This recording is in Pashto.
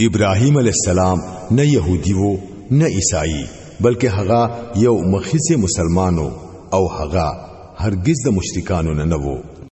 ابراهیم علی السلام نه يهودي وو نه عیسائی بلکې هغه یو مخیسه مسلمانو او هغه هرگز د مشرکانو نه نه وو